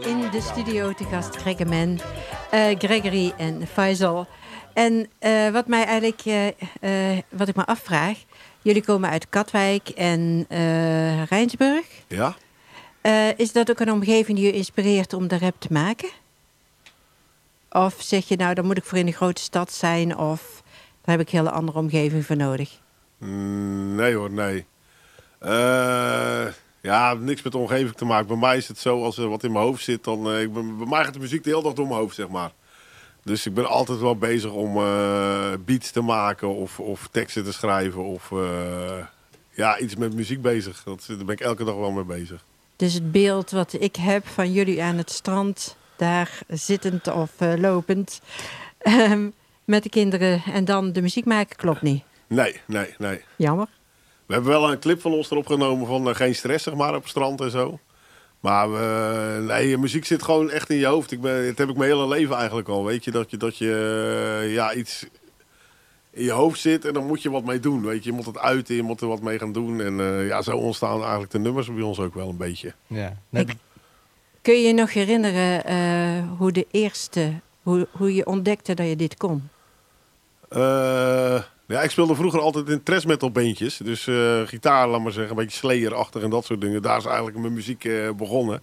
In de studio te gast Greg Men, uh, Gregory en Faisal. En uh, wat mij eigenlijk, uh, wat ik me afvraag, jullie komen uit Katwijk en Rijnsburg. Ja. is dat ook een omgeving die je inspireert om de rap te maken? Of zeg je nou, dan moet ik voor in een grote stad zijn of daar heb ik een hele andere omgeving voor nodig? Mm, nee hoor, nee. Ja, niks met de omgeving te maken. Bij mij is het zo, als er wat in mijn hoofd zit, dan... Uh, ik ben, bij mij gaat de muziek de hele dag door mijn hoofd, zeg maar. Dus ik ben altijd wel bezig om uh, beats te maken of, of teksten te schrijven of uh, ja, iets met muziek bezig. Dat, daar ben ik elke dag wel mee bezig. Dus het beeld wat ik heb van jullie aan het strand, daar zittend of lopend, ehm, met de kinderen en dan de muziek maken, klopt niet? Nee, nee, nee. Jammer. We hebben wel een clip van ons erop genomen van uh, geen stress, zeg maar, op het strand en zo. Maar uh, nee, muziek zit gewoon echt in je hoofd. Ik ben, dat heb ik mijn hele leven eigenlijk al. Weet je, dat je, dat je uh, ja, iets in je hoofd zit en dan moet je wat mee doen. Weet je, je moet het uiten, je moet er wat mee gaan doen. En ja, zo ontstaan eigenlijk de nummers bij ons ook wel een beetje. Ja. Ik, kun je je nog herinneren hoe de eerste, hoe, hoe je ontdekte dat je dit kon? Ja, ik speelde vroeger altijd in trash metal bandjes. Dus uh, gitaar, laat maar zeggen, een beetje Slayer-achtig en dat soort dingen. Daar is eigenlijk mijn muziek uh, begonnen.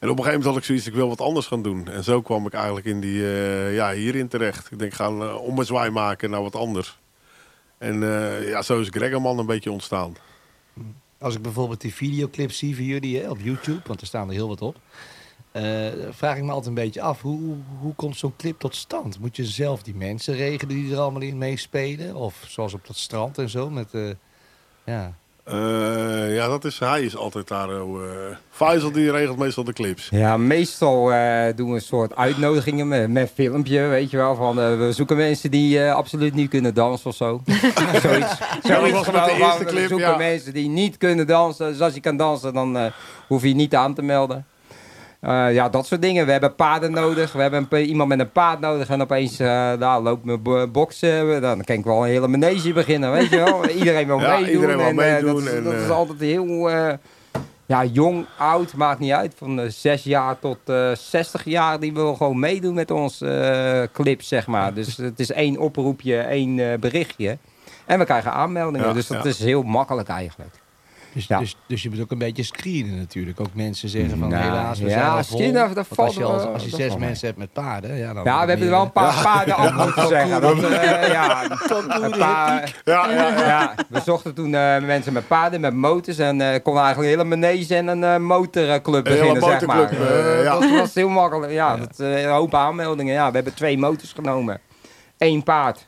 En op een gegeven moment had ik zoiets, ik wil wat anders gaan doen. En zo kwam ik eigenlijk in die, uh, ja, hierin terecht. Ik denk, gaan uh, ommezwaai maken naar wat anders. En ja, zo is Greggerman een beetje ontstaan. Als ik bijvoorbeeld die videoclips zie van jullie op YouTube, want er staan er heel wat op. Uh, vraag ik me altijd een beetje af, hoe, hoe komt zo'n clip tot stand? Moet je zelf die mensen regelen die er allemaal in meespelen? Of zoals op dat strand en zo? Met, uh, ja. Uh, ja, dat is, hij is altijd daar. Uh, Faisal die regelt meestal de clips. Ja, meestal doen we een soort uitnodigingen met, met filmpje, weet je wel. Van, we zoeken mensen die absoluut niet kunnen dansen of zo. Zoiets. Zoiets was met de eerste clip, We zoeken ja. mensen die niet kunnen dansen. Dus als je kan dansen, dan hoef je niet aan te melden. Uh, ja, dat soort dingen. We hebben paarden nodig. We hebben een, iemand met een paard nodig. En opeens uh, daar loopt mijn boksen. Dan kan ik wel een hele manege beginnen, weet je wel. Iedereen wil ja, meedoen. Iedereen wil en, meedoen. Dat, en, dat is altijd heel... ja, jong, oud, maakt niet uit. Van 6 jaar tot 60 jaar. Die wil gewoon meedoen met ons clips, zeg maar. Dus het is één oproepje, één berichtje. En we krijgen aanmeldingen. Ja, dus dat ja. is heel makkelijk eigenlijk. Dus, Ja. dus, dus je moet ook een beetje screenen natuurlijk. Ook mensen zeggen van Nou, helaas, we ja, zijn al vol. screenen, dat valt als je, wel- als, als je zes mee. mensen hebt met paarden, ja, dan... Ja, we hebben er wel een paar paarden af moeten zeggen. Dat, eh, ja, een paar, Ja, ja, ja. ja, we zochten toen eh, mensen met paarden, met motors. En eh konden eigenlijk een hele manege en een eh, motorclub beginnen, zeg maar. motorclub, ja. Dat was heel makkelijk. Ja, Dat, eh, een hoop aanmeldingen. Ja, we hebben twee motors genomen. Eén paard.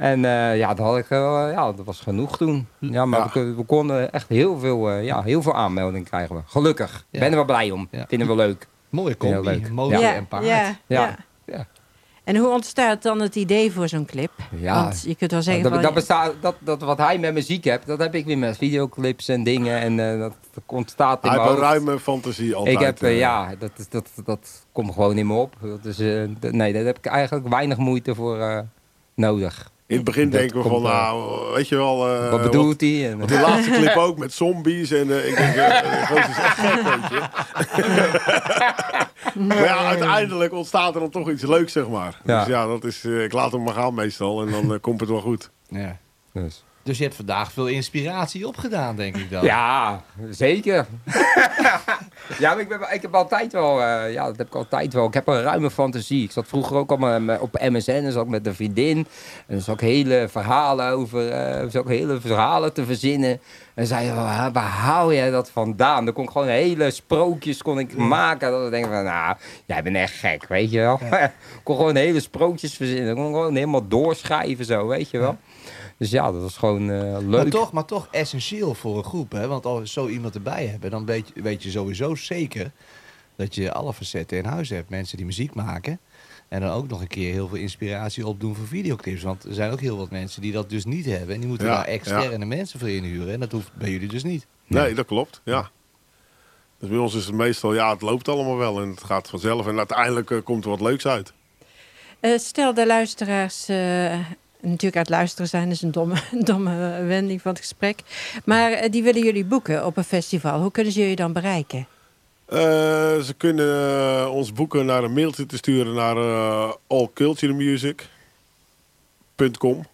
En eh, ja, dat, had ik, wel, eh, ja, dat was genoeg toen. Ja, maar Ja. We, we konden echt heel veel, eh, ja, heel veel aanmeldingen krijgen we. Gelukkig. Ja. Ben er wel blij om. Ja. Vinden we leuk. Mooie combi, leuk. Ja. en paard. Ja, Ja. ja. Ja. En hoe ontstaat dan het idee voor zo'n clip? Ja. Want je kunt wel zeggen dat, van... dat, bestaat, dat, dat wat hij met muziek hebt, dat heb ik weer met videoclips en dingen. En eh, dat, ontstaat in Hij heeft een ruime fantasie altijd. Ik heb, eh, eh. ja, dat, dat, dat komt gewoon in me op. Dat is, eh, d- nee, daar heb ik eigenlijk weinig moeite voor eh, nodig. In het begin Dat denken we van, wel. nou, weet je wel... eh, wat bedoelt hij? En, Want die laatste clip ook met zombies. En eh, ik denk, eh, gozer is echt gek, weet je. Maar ja, uiteindelijk ontstaat er dan toch iets leuks, zeg maar. Ja. Dus ja, dat is, eh, ik laat hem maar gaan meestal. En dan eh, komt het wel goed. Ja. dus. Dus je hebt vandaag veel inspiratie opgedaan, denk ik dan. Ja, zeker. ja, maar ik, ben, ik heb altijd wel, eh, ja, dat heb ik altijd wel. Ik heb een ruime fantasie. Ik zat vroeger ook al met- met- op MSN en zat ik met een vriendin. En dan zat ik hele verhalen over, eh zat ik hele verhalen te verzinnen. En zei je, waar, waar haal jij dat vandaan? Dan kon ik gewoon hele sprookjes kon ik maken. Dat ik denk van, nou, jij bent echt gek, weet je wel. ik kon gewoon hele sprookjes verzinnen. Ik kon gewoon helemaal doorschrijven zo, weet je wel. Dus ja, dat was gewoon eh, leuk. Maar toch, maar toch essentieel voor een groep. Hè? Want als we zo iemand erbij hebben, dan weet je, weet je sowieso zeker dat je alle facetten in huis hebt. Mensen die muziek maken. En dan ook nog een keer heel veel inspiratie opdoen voor videoclips. Want er zijn ook heel wat mensen die dat dus niet hebben. En die moeten Ja, daar externe mensen voor inhuren. En dat hoeft bij jullie dus niet. Nee, dat klopt, ja. Dus bij ons is het meestal, ja, het loopt allemaal wel. En het gaat vanzelf. En uiteindelijk eh, komt er wat leuks uit. Eh, stel de luisteraars... eh, natuurlijk aan het luisteren zijn is een domme, domme wending van het gesprek. Maar eh, die willen jullie boeken op een festival. Hoe kunnen ze jullie dan bereiken? Eh, ze kunnen eh, ons boeken naar een mailtje te sturen naar eh allculturemusic.com.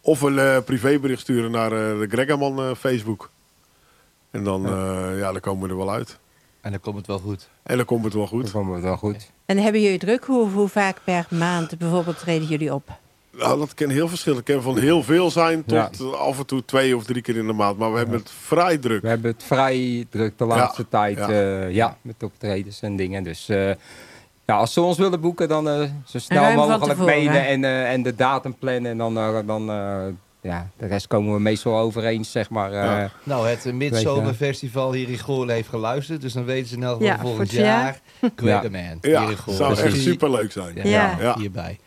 Of een eh, privébericht sturen naar eh, de Greggerman eh, Facebook. En dan, ja. ja, dan komen we er wel uit. En dan komt het wel goed. En dan komt het wel Dat goed. vond ik wel goed. En hebben jullie druk? Hoe, hoe vaak per maand bijvoorbeeld treden jullie op? Nou, dat kan heel verschillend. Het kan van heel veel zijn tot Ja. eh, af en toe twee of drie keer in de maand. Maar we hebben het vrij druk. We hebben het vrij druk de laatste tijd. ja. Ja. ja, met optredens en dingen. Dus eh, ja, als ze ons willen boeken, dan eh, zo snel mogelijk mailen hè? en, eh, en de datum plannen. En dan, dan ja, de rest komen we meestal overeen, zeg maar. eh, Ja. Nou, het Midzomerfestival hier in Goorlen heeft geluisterd. Dus dan weten ze in elk geval Ja, volgend jaar. Quakerman Ja, hier in dat Goorlen. zou Dus echt die- superleuk zijn. Ja, Ja. Ja. hierbij.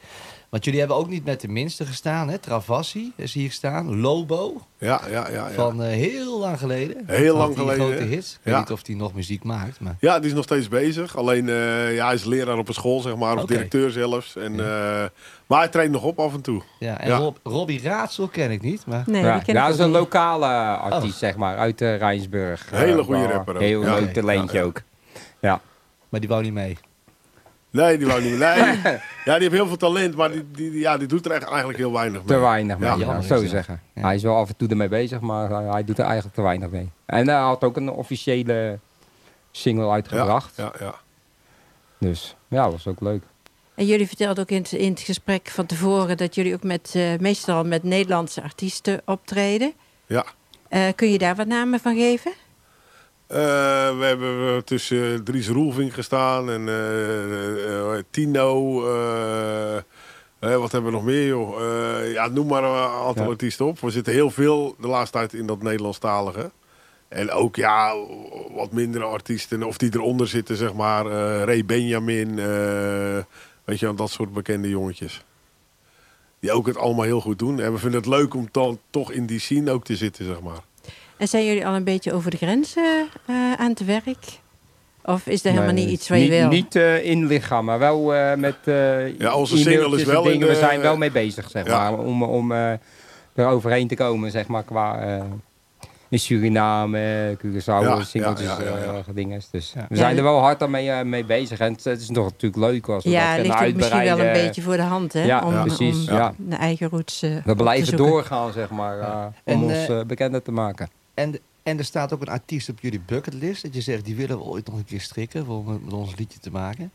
Want jullie hebben ook niet met de minste gestaan, hè? Travassi is hier staan. Lobo, Ja, ja, ja. ja. van eh, heel lang geleden. Heel lang die geleden, grote hè? hits. Ik weet niet of hij nog muziek maakt, maar... Ja, die is nog steeds bezig. Alleen, eh, ja, hij is leraar op een school, zeg maar. Of directeur zelfs. En, eh, maar hij treedt nog op af en toe. Ja, en Ja. Rob, Robbie Raadsel ken ik niet, maar... Nee, ja, die ken ja, ik dat is een lokale artiest, Oh. zeg maar, uit uh, Rijnsburg. Hele goede rapper ook. Heel Ja. leuk talentje Ja, ja. ook. Ja. Maar die wou niet mee. Nee, die wou niet. Nee. ja, die heeft heel veel talent, maar die, die, die- ja, die doet er echt eigenlijk heel weinig mee. Te weinig mee, Ja, ja, zo zeggen. Ja. Hij is wel af en toe ermee bezig, maar hij, hij doet er eigenlijk te weinig mee. En hij had ook een officiële single uitgebracht. Ja, ja. Dus ja, dat was ook leuk. En jullie vertelden ook in het, in het gesprek van tevoren dat jullie ook met, eh, meestal met Nederlandse artiesten optreden. ja. Eh, kun je daar wat namen van geven? Eh, we hebben tussen Dries Roelvink gestaan en eh, eh, Tino. wat hebben we nog meer, joh? Ja, noem maar een aantal Ja. artiesten op. We zitten heel veel de laatste tijd in dat Nederlandstalige. En ook, ja, wat mindere artiesten. Of die eronder zitten, zeg maar. Ray Benjamin. weet je dat soort bekende jongetjes. Die ook het allemaal heel goed doen. En we vinden het leuk om dan toch in die scene ook te zitten, zeg maar. En zijn jullie al een beetje over de grenzen eh, aan het werk? Of is er helemaal Nee, niet iets wat je niet, wil? Niet eh, in lichaam, maar wel eh, met eh Ja, onze single is wel in dingen. de- We zijn wel mee bezig, zeg Ja. maar. Om, om eh, er overheen te komen, zeg maar, qua... eh, in Suriname, Curaçao, Ja, singeltjes, ja, ja, ja, ja. dinges. Dus Ja. we zijn er wel hard aan mee, mee bezig. En het, het is nog natuurlijk leuk als we ja, dat kunnen ligt misschien wel een beetje voor de hand, hè? Ja, om, ja, precies, om ja. de eigen roots We blijven doorgaan, zeg maar, eh, En, om ons eh, bekender te maken. En, en er staat ook een artiest op jullie bucketlist. Dat je zegt, die willen we ooit nog een keer strikken om met ons liedje te maken.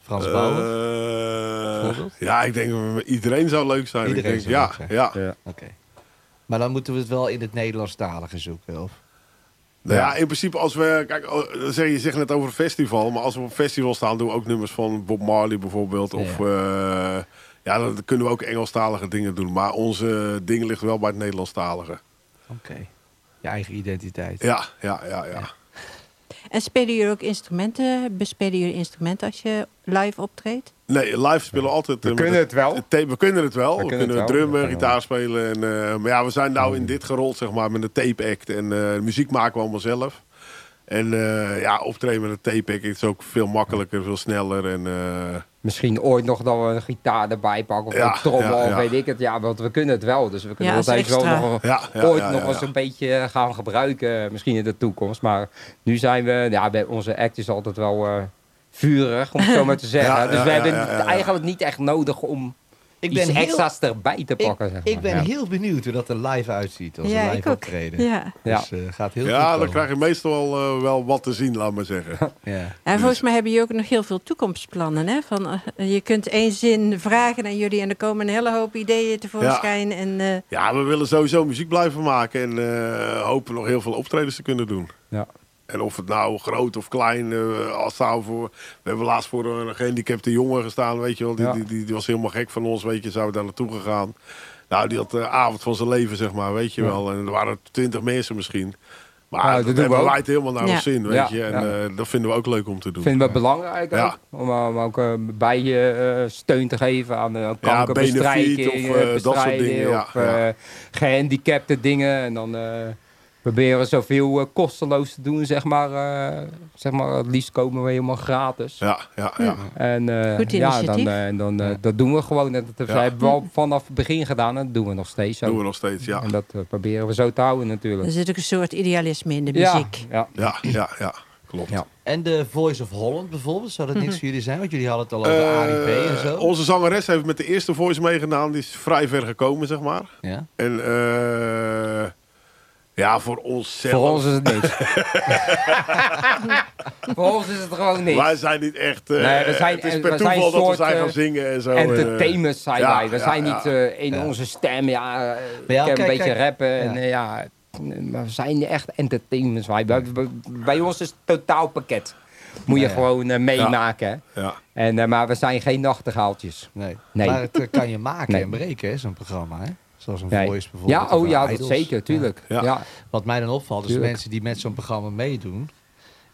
Frans Bauer. Eh, Bijvoorbeeld? ja, ik denk dat iedereen zou leuk zijn. Iedereen ik denk, zou ja, leuk zijn. ja. Ja. Oké. Maar dan moeten we het wel in het Nederlandstalige zoeken, of? Nou ja, in principe als we... Kijk, oh, je, zegt net over een festival. Maar als we op een festival staan, doen we ook nummers van Bob Marley bijvoorbeeld. Of eh, ja, dan kunnen we ook Engelstalige dingen doen. Maar onze ding ligt wel bij het Nederlandstalige. Oké. Je eigen identiteit. Ja, ja, ja, ja. En spelen jullie ook instrumenten? Bespelen jullie instrumenten als je live optreedt? Nee, live spelen we altijd... We eh, kunnen het wel. het we kunnen het wel. We We, kunnen kunnen, wel. drummen, gitaar spelen. En, eh, maar ja, we zijn nou in dit gerold, zeg maar, met een tape act. En eh, muziek maken we allemaal zelf. En eh, ja, optreden met een tape act is ook veel makkelijker, veel sneller. En, eh, Misschien ooit nog dat we een gitaar erbij pakken of Ja, een trommel ja, of weet ik het. Ja, want we kunnen het wel. Dus we kunnen Ja, dat als even wel nog, ja, ja, ooit ja, nog ja, eens een beetje gaan gebruiken. Misschien in de toekomst. Maar nu zijn we... Ja, bij onze act is altijd wel eh, vurig, om het zo maar te zeggen. Ja, dus ja, we ja, hebben ja, ja, ja. eigenlijk niet echt nodig om Ik iets ben heel, extra's erbij te pakken. ik, zeg maar. ik ben ja. heel benieuwd hoe dat er live uitziet. Als ja, een live optreden. Ja. Ja. Dus eh, gaat heel goed ja, dan krijg je meestal wel, eh, wel wat te zien, laat maar zeggen. Ja. En volgens mij hebben jullie ook nog heel veel toekomstplannen. Hè? Van, eh, je kunt één zin vragen aan jullie en er komen een hele hoop ideeën tevoorschijn. En, eh, Ja, we willen sowieso muziek blijven maken. En eh, hopen nog heel veel optredens te kunnen doen. Ja. En of het nou groot of klein, eh, als nou voor... We hebben laatst voor een gehandicapte jongen gestaan, weet je wel. Die, Ja. die, die, die was helemaal gek van ons, weet je. Zijn we daar naartoe gegaan. Nou, die had de avond van zijn leven, zeg maar, weet je Ja. wel. En er waren twintig mensen misschien. Maar Nou, dat, we hebben ook. wij het helemaal naar Ja. ons zin, weet Ja, je. En ja. eh, dat vinden we ook leuk om te doen. Vinden we belangrijk Ja. ook, om, om ook eh, bij je eh, steun te geven aan uh, benefiet kankerbestrijding, of, dat soort dingen, of ja. eh, gehandicapte dingen. En dan, eh, proberen zoveel eh, kosteloos te doen, zeg maar. eh, zeg maar. Het liefst komen we helemaal gratis. Ja, ja, ja. En eh, Goed ja, initiatief. dan, en dan, dat doen we gewoon. Dat, hebben we al vanaf het begin gedaan en dat doen we nog steeds zo. Doen we nog steeds, ja. En dat proberen we zo te houden natuurlijk. Er zit ook een soort idealisme in de muziek. ja. Ja, ja, ja. Klopt. Ja. En de Voice of Holland bijvoorbeeld, zou dat Mhm. niks voor jullie zijn? Want jullie hadden het al over ARIP en zo. Onze zangeres heeft met de eerste voice meegedaan. Die is vrij ver gekomen, zeg maar. Ja? En eh, ja, voor ons zelf. Voor ons is het niks. Voor ons is het gewoon niks. Wij zijn niet echt... eh, Nee, we zijn- het is per zijn toeval dat we soort, zijn gaan eh, zingen en zo. eh. Entertainers zijn ja, wij. We ja, zijn ja. niet eh, in Ja. onze stem. Ja, eh, ik kan kijk, een beetje kijk. rappen. En, Ja. eh, ja, maar we zijn niet echt entertainers. Wij. Bij, ons is het totaalpakket. Moet je Ja, ja. gewoon eh, meemaken. hè. Ja. En, eh, maar we zijn geen nachtegaaltjes. Nee. Nee. Maar het eh, kan je maken Nee. en breken, hè, zo'n programma. Hè? Zoals een Nee. Voice bijvoorbeeld. Ja, oh ja, zeker, tuurlijk. Ja. Ja. Wat mij dan opvalt, is Tuurlijk. mensen die met zo'n programma meedoen.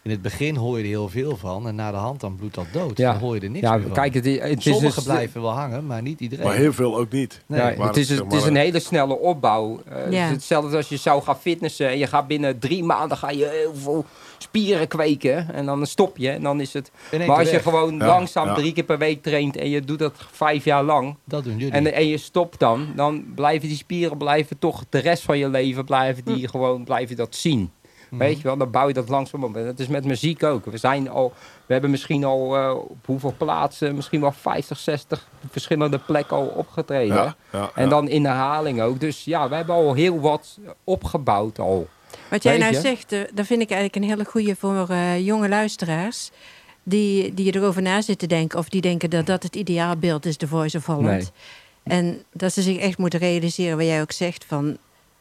In het begin hoor je er heel veel van en na de hand dan bloedt dat dood. Ja. Dan hoor je er niks Ja, meer van. kijk, het, is- het Sommigen dus- blijven wel hangen, maar niet iedereen. Maar heel veel ook niet. Nee. Ja, het, is, het is een hele snelle opbouw. Eh, het Ja. is hetzelfde als je zou gaan fitnessen en je gaat binnen drie maanden ga je heel veel spieren kweken en dan stop je en dan is het. Maar als je weg. gewoon Ja, langzaam ja. drie keer per week traint en je doet dat vijf jaar lang Dat doen jullie. en, en je stopt dan, dan blijven die spieren blijven toch de rest van je leven blijven die gewoon blijven dat zien. Weet je wel, dan bouw je dat langzaam op. En dat is met muziek ook. We zijn al, we hebben misschien al eh, op hoeveel plaatsen, misschien wel 50, 60 verschillende plekken al opgetreden. Ja, ja, En ja. dan in herhaling ook. Dus ja, we hebben al heel wat opgebouwd al. Wat jij nou zegt, eh, dat vind ik eigenlijk een hele goede voor eh, jonge luisteraars. Die, die erover na zitten denken. Of die denken dat dat het ideaalbeeld is, de Voice of Holland. Nee. En dat ze zich echt moeten realiseren, wat jij ook zegt. Van,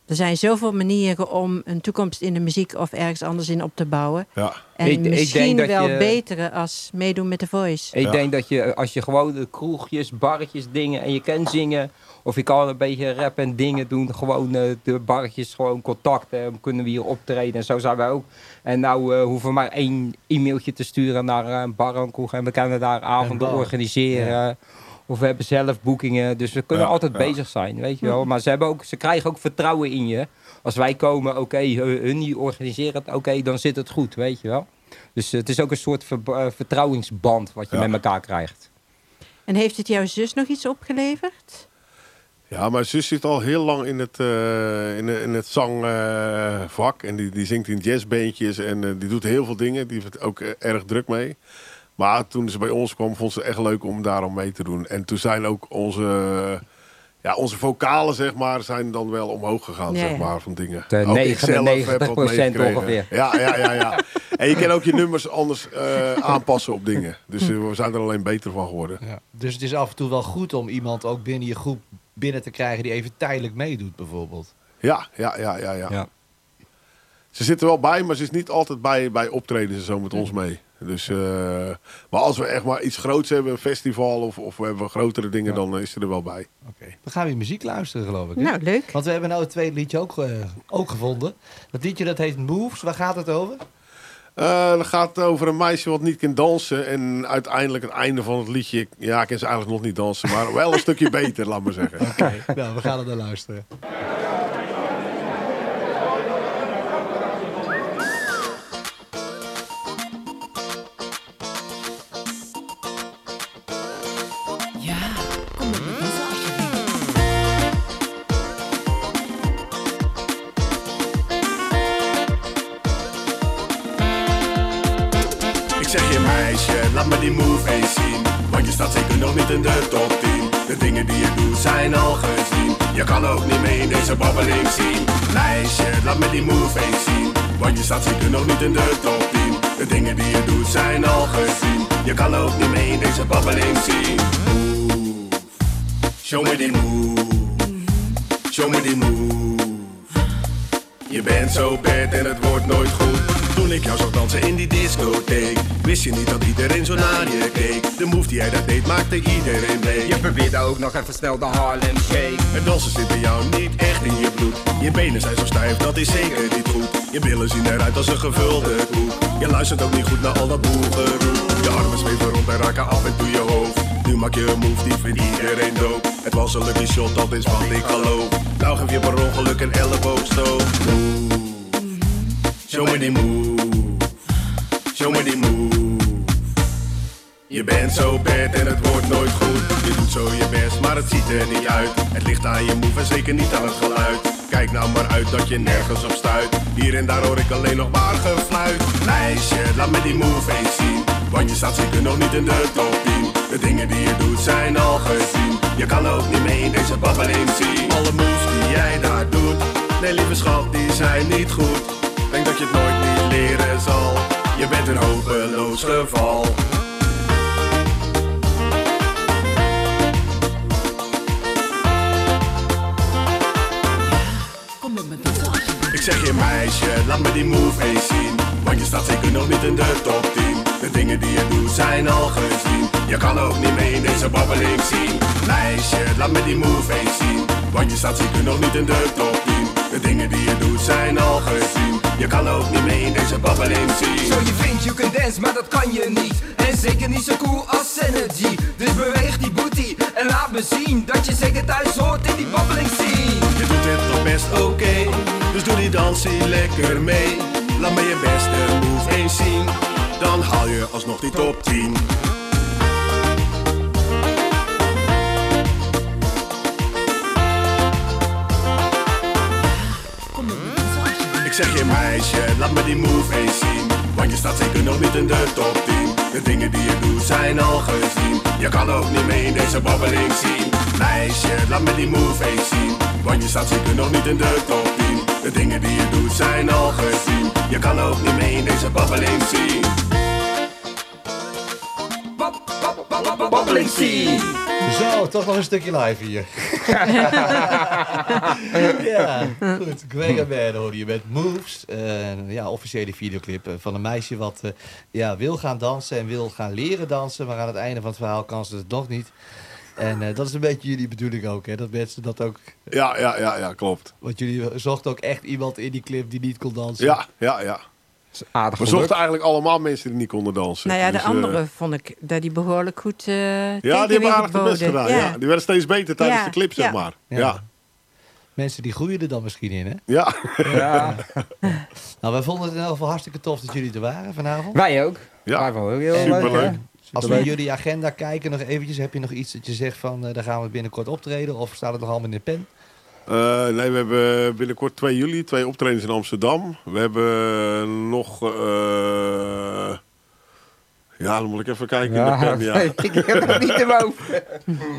er zijn zoveel manieren om een toekomst in de muziek of ergens anders in op te bouwen. Ja. En Ik- ik denk misschien dat wel je- betere als meedoen met de Voice. Ik Ja. denk dat je, als je gewoon de kroegjes, barretjes, dingen en je kan zingen. Of je kan een beetje rap en dingen doen. Gewoon eh, de barretjes, gewoon contacten. Kunnen we hier optreden. En zo zijn wij ook. En nou eh, hoeven we maar één e-mailtje te sturen naar eh, een bar en kroeg. En we kunnen daar avonden organiseren. Of we hebben zelf boekingen. Dus we kunnen Ja, altijd ja. bezig zijn, weet je wel. Maar ze, hebben ook, ze krijgen ook vertrouwen in je. Als wij komen, oké, hun hun die organiseren het, oké, dan zit het goed, weet je wel. Dus eh, het is ook een soort ver- eh, vertrouwingsband wat je Ja. met elkaar krijgt. En heeft het jouw zus nog iets opgeleverd? Ja, mijn zus zit al heel lang in het, eh, in, de- in het zangvak. en die, die zingt in jazzbandjes en eh, die doet heel veel dingen. Die heeft het ook eh, erg druk mee. Maar toen ze bij ons kwam, vond ze het echt leuk om daarom mee te doen. En toen zijn ook onze, ja, onze vocalen, zeg maar, zijn dan wel omhoog gegaan, Ja, zeg maar, van dingen. De Ook ik zelf heb wat 99% meegekregen. ongeveer. Ja, ja, ja, ja. En je kan ook je nummers anders eh, aanpassen op dingen. Dus eh, we zijn er alleen beter van geworden. Ja. Dus het is af en toe wel goed om iemand ook binnen je groep binnen te krijgen die even tijdelijk meedoet, bijvoorbeeld. Ja, ja, ja, ja, ja. Ja. Ze zit er wel bij, maar ze is niet altijd bij, bij optredens en zo met ons mee. Dus, eh, maar als we echt maar iets groots hebben, een festival of, of we hebben grotere dingen, Ja. dan eh, is ze er wel bij. Oké. Dan gaan we muziek luisteren, geloof ik. hè? Nou, leuk. Want we hebben nou het tweede liedje ook, eh, ook gevonden. Dat liedje dat heet Moves. Waar gaat het over? Eh dan gaat het over een meisje wat niet kan dansen. En uiteindelijk het einde van het liedje, ja, ik kan ze eigenlijk nog niet dansen, maar wel een stukje beter, laat maar zeggen. nou, we gaan er naar luisteren. De dingen die je doet zijn al gezien. Je kan ook niet mee in deze babbeling zien. Meisje, laat me die move eens zien. Want je staat zeker nog niet in de top 10 De dingen die je doet zijn al gezien. Je kan ook niet mee in deze babbeling zien. Move Show me die move. Show me die move. Je bent zo bad en het wordt nooit goed. Toen ik jou zag dansen in die discotheek, wist je niet dat iedereen zo naar je keek. De move die jij dat deed maakte iedereen bleek. Je probeerde ook nog even snel de Harlem Shake. Het dansen zit bij jou niet echt in je bloed. Je benen zijn zo stijf, dat is zeker niet goed. Je billen zien eruit als een gevulde koek. Je luistert ook niet goed naar al dat boelgeroep. Je armen zweven rond en raken af en toe je hoofd. Nu maak je een move die vindt iedereen dood. Het was een lucky shot, dat is wat ik geloof. Nou geef je per ongeluk een elleboogstoot. Show me die move. Show me die move. Je bent zo bad en het wordt nooit goed. Je doet zo je best, maar het ziet er niet uit. Het ligt aan je move en zeker niet aan het geluid. Kijk nou maar uit dat je nergens op stuit. Hier en daar hoor ik alleen nog maar gefluit. Meisje, laat me die move eens zien. Want je staat zeker nog niet in de top 10. De dingen die je doet zijn al gezien. Je kan ook niet mee in deze babbeling zien. Alle moves die jij daar doet. Nee, lieve schat, die zijn niet goed. Denk dat je het nooit niet leren zal. Je bent een hopeloos geval. Ik zeg je meisje, laat me die move eens zien. Want je staat zeker nog niet in de top 10. De dingen die je doet zijn al gezien. Je kan ook niet mee in deze babbeling zien. Meisje, laat me die move eens zien. Want je staat zeker nog niet in de top 10. De dingen die je doet zijn al gezien. Je kan ook niet mee in deze babbeling zien. Zo je vindt you can dance, maar dat kan je niet En zeker niet zo cool als Energy Dus beweeg die booty en laat me zien Dat je zeker thuis hoort in die babbeling scene Je doet het toch best oké, dus doe die dansie lekker mee. Laat me je beste move eens zien, dan haal je alsnog die top 10. Zeg je meisje, laat me die move eens zien. Want je staat zeker nog niet in de top 10. De dingen die je doet zijn al gezien. Je kan ook niet mee in deze babbeling zien. Meisje, laat me die move eens zien. Want je staat zeker nog niet in de top 10. De dingen die je doet zijn al gezien. Je kan ook niet mee in deze babbeling zien. Bab, bab, bab, bab, Babbeling scene Zo, toch nog een stukje live hier. Ja, goed. Greg Man hoorde je met Moves. Eh, ja, officiële videoclip eh, van een meisje wat eh, ja, wil gaan dansen en wil gaan leren dansen. Maar aan het einde van het verhaal kan ze het nog niet. En eh, dat is een beetje jullie bedoeling ook, hè? Dat mensen dat ook... Ja, ja, ja, ja, klopt. Want jullie zochten ook echt iemand in die clip die niet kon dansen. Ja, ja, ja. Aardig We geluk. zochten eigenlijk allemaal mensen die niet konden dansen. Nou ja, de Dus, anderen vond ik dat die behoorlijk goed eh Ja, die hebben aardig het best gedaan. Ja. Die werden steeds beter tijdens Ja, de clip, zeg ja. maar. Ja. Mensen die groeien er dan misschien in, hè? ja. Ja. Nou, wij vonden het in elk geval hartstikke tof dat jullie er waren vanavond. Wij ook. Ja. Wij vonden het ook heel Superleuk. leuk. hè? Als we jullie agenda kijken nog eventjes, heb je nog iets dat je zegt van eh, daar gaan we binnenkort optreden? Of staat het nog allemaal in de pen? Eh, nee, we hebben binnenkort 2 juli twee optredens in Amsterdam. We hebben nog... eh, ja, dan moet ik even kijken in de pen. Ja. ik heb het niet in mijn hoofd.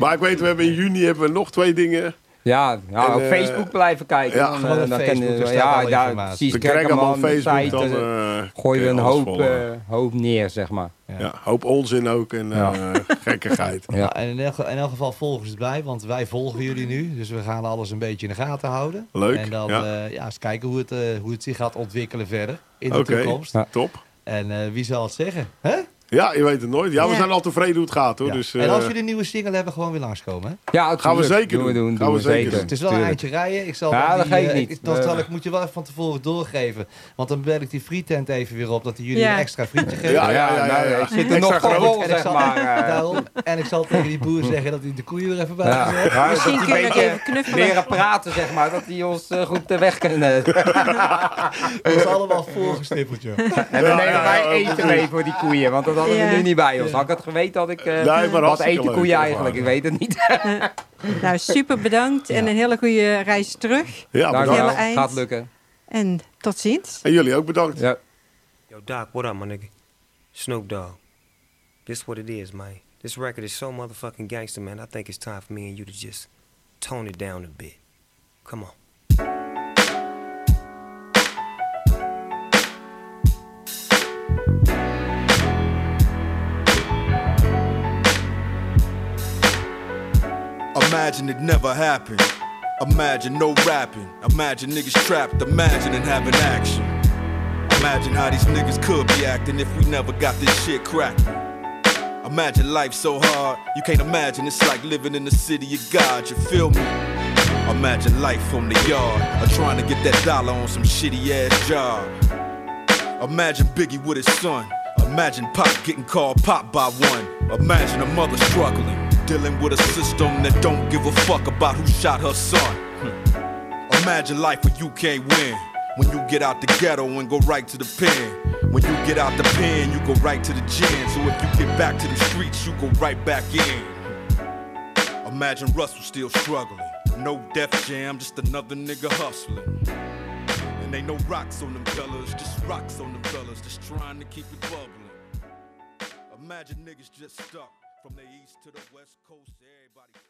Maar ik weet, we hebben in juni hebben we nog twee dingen. Ja, ja En, op eh, Facebook blijven kijken. ja, dan, gewoon eh, dan Facebook, we- ja, ja, precies. Kijk krijgen hem allemaal Facebook. site, Dan eh, Gooien we een hoop, hoop neer, zeg maar. ja, hoop onzin ook en Ja. gekkigheid. Ja. Ja. En in elk, in elk geval volgen ze het bij, want wij volgen jullie nu. Dus we gaan alles een beetje in de gaten houden. Leuk, En dan ja. eens kijken hoe het, hoe het zich gaat ontwikkelen verder in de toekomst. Ja. top. En eh, wie zal het zeggen? Hè? Ja, je weet het nooit. Ja, we zijn al tevreden hoe het gaat hoor. Ja. Dus, en als eh, jullie een nieuwe single hebben, gewoon weer langskomen. Hè? Ja, Gaan we zeker Doen we doen. doen. Gaan doen we we zeker. Het is wel een eindje rijden. Ik zal Ja, dan dat die, geeft eh, niet. ik- We- zal ik, moet je wel even van tevoren doorgeven. Want dan bel ik die frietent even weer op dat hij jullie Ja. een extra frietje geeft. Ja, ja, ja, nou, ja. ik zit er nog ik zeg zal, maar. eh. daarom, en ik zal tegen die boer zeggen dat hij de koeien er even bij Ja. Misschien dat die kun je een nog beetje even knuffelen. leren praten, zeg maar. Dat die ons goed de weg kunnen. Dat is allemaal voorgestippeld, joh. En dan nemen wij eten mee voor die koeien. Want dat hadden we Ja. nu niet bij ons. Had ik het geweten, had ik... eh, Nee, maar wat eten koeien eigenlijk? Ik weet het niet. Nou, super bedankt en een hele goede reis terug. Ja, Dank bedankt. Gaat lukken. En tot ziens. En jullie ook bedankt. Ja. Yo, Doc, what up, my nigga? Snoop Dogg. This what it is, man. This record is so motherfucking gangster, man. I think it's time for me and you to just tone it down a bit. Come on. Imagine it never happened. Imagine no rapping. Imagine niggas trapped. Imagining having action. Imagine how these niggas could be acting if we never got this shit cracking. Imagine life so hard, you can't imagine it's like living in the city of God, you feel me? Imagine life from the yard, or trying to get that dollar on some shitty ass job. Imagine Biggie with his son. Imagine Pop getting called Pop by one. Imagine a mother struggling, dealing with a system that don't give a fuck about who shot her son. Hmm. Imagine life where you can't win. When you get out the ghetto and go right to the pen. When you get out the pen, you go right to the gym. So if you get back to the streets, you go right back in. Imagine Russell still struggling. No Def Jam, just another nigga hustling. And ain't no rocks on them fellas, just rocks on them fellas, just trying to keep it bubbling. Imagine niggas just stuck from the east to the west coast, everybody.